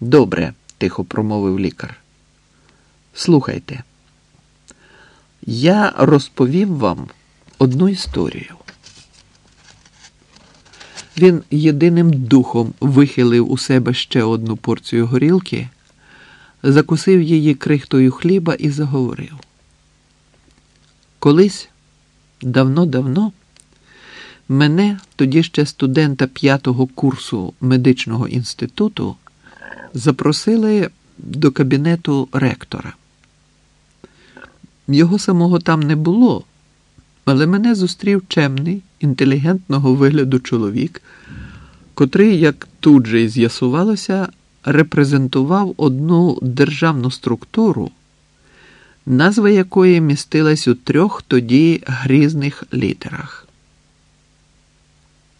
Добре, тихо промовив лікар. Слухайте, я розповів вам одну історію. Він єдиним духом вихилив у себе ще одну порцію горілки, закусив її крихтою хліба і заговорив. Колись, давно-давно, мене, тоді ще студента п'ятого курсу медичного інституту, запросили до кабінету ректора. Його самого там не було, але мене зустрів чемний, інтелігентного вигляду чоловік, котрий, як тут же й з'ясувалося, репрезентував одну державну структуру, назва якої містилась у трьох тоді грізних літерах.